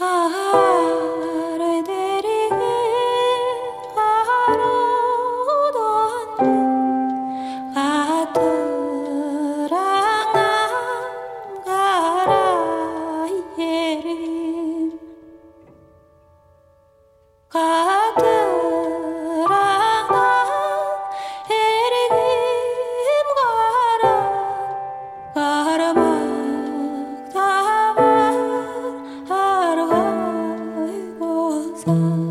啊. Oh.